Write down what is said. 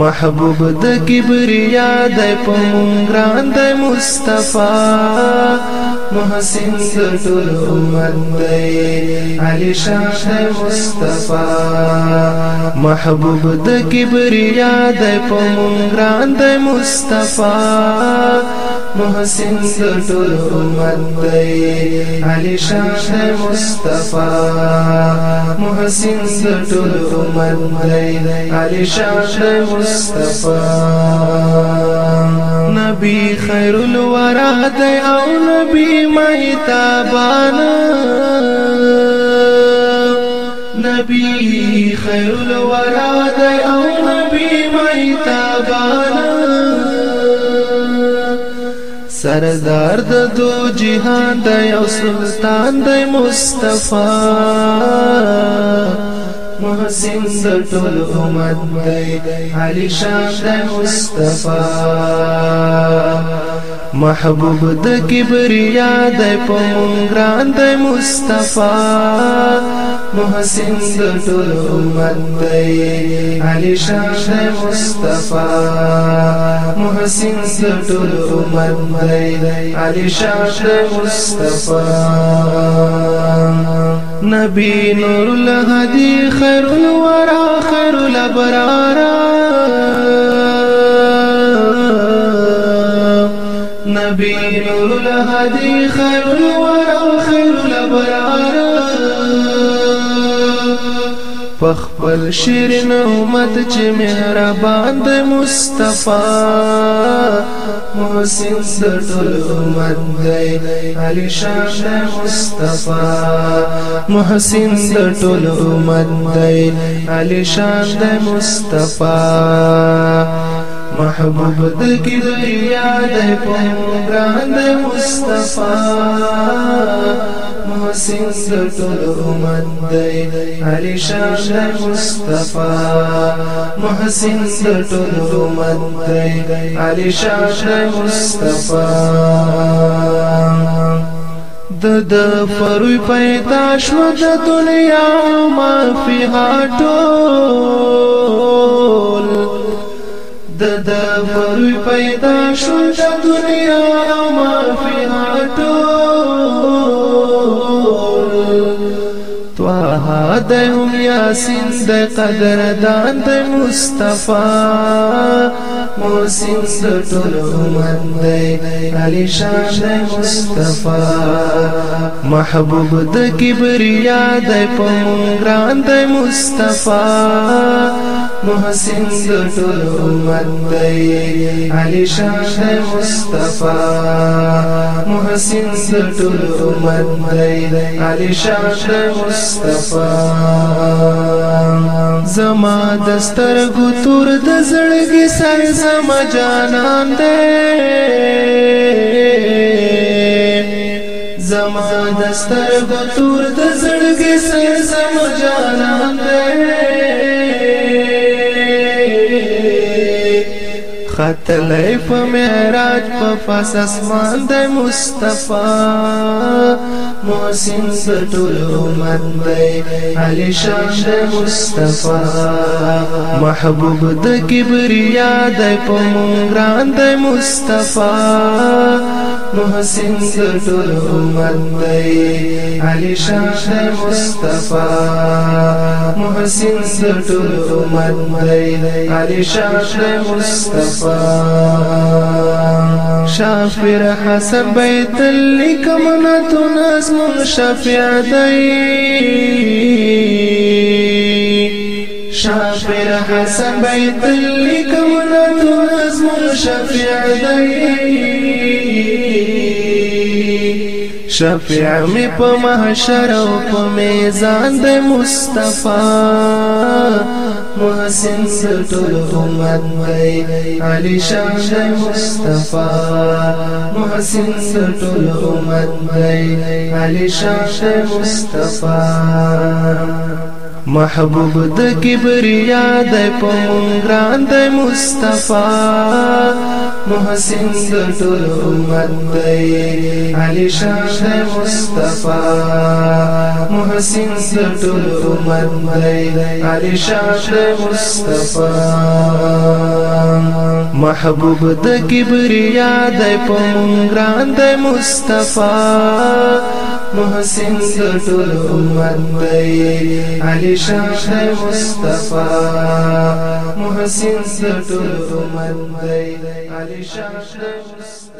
محبوب د کبریا د پمونګران د مصطفی محسن د ټول امت د علی شان د مصطفی محبوب د کبریا د پمونګران د مصطفی محسن د ټول امت دی علی شان د مصطفی محسن د ټول امت دی علی شان د مصطفی نبی خیر الورا دی او نبی مهتابان نبی خیر الورا دی او نبی مهتابان سردار د دو جهان د یو سلطان د مصطفی محسن د ټول امت دی علی شان د مصطفی محبوب د کبریا د پمون ګران د مصطفی محسن د امت دی علی شان د مصطفی محسن د امت دی علی شان د مصطفی نبی نور الهدی خیر الورا خیر الابرارا نبی نور الهدی خیر الورا خیر الابرارا پخپل شیرین امت چې مهربان د مصطفی محسن د ټول امت دی علی شان د مصطفی محسن د ټول امت دی علی شان د مصطفی محبوب د کبریا د پیغمبران د مصطفی محسن د ټول امت د علی شان د مصطفی محسن د ټول امت د علی شان د مصطفی د د فروي پیدا شو د دنیا ما فيها ټول د د پروي پیدا شو د دنیا او ما فيها ټول طه د هم یاسین د قدردان د مصطفی موسم د ټول امت علي شان د مصطفی محبوب د کبریا د پمون ګران د مصطفی محسن د ټول امت دی علی شان د مصطفی محسن د ټول امت دی علی شان د مصطفی زما د سترګو تور د زړګي سر زما جانان دی زما د سترګو تور د زړګي سر زما جانان دی خطلې په معراج په پاس اسمان د مصطفی محسن د ټول امت دی علي شان د مصطفی محبوب د کبریا د په مونږ د مصطفی محسن د ټول امت دی علي شان د مصطفی محسن د ټول امت دی علي شان د مصطفی شافر حسن بیت لکم نتو نظم شفیع دی شافر حسن بیت لکم نتو نظم شفیع دی شفیع می په محشر او په میزان د مصطفی محسن سلطل امت دی علی شان د مصطفی محسن سلطل امت دی علی شان د مصطفی محبوب د کبریا د پمونګران د مصطفی محسن د ټول امت دی علی شان د مصطفی محسن د ټول امت دی علی شان د مصطفی محبوب د کبریا د پمونګران د مصطفی محسن د ټول امت دی علی شان د مصطفی محسن د ټول امت دی علی شان د مصطفی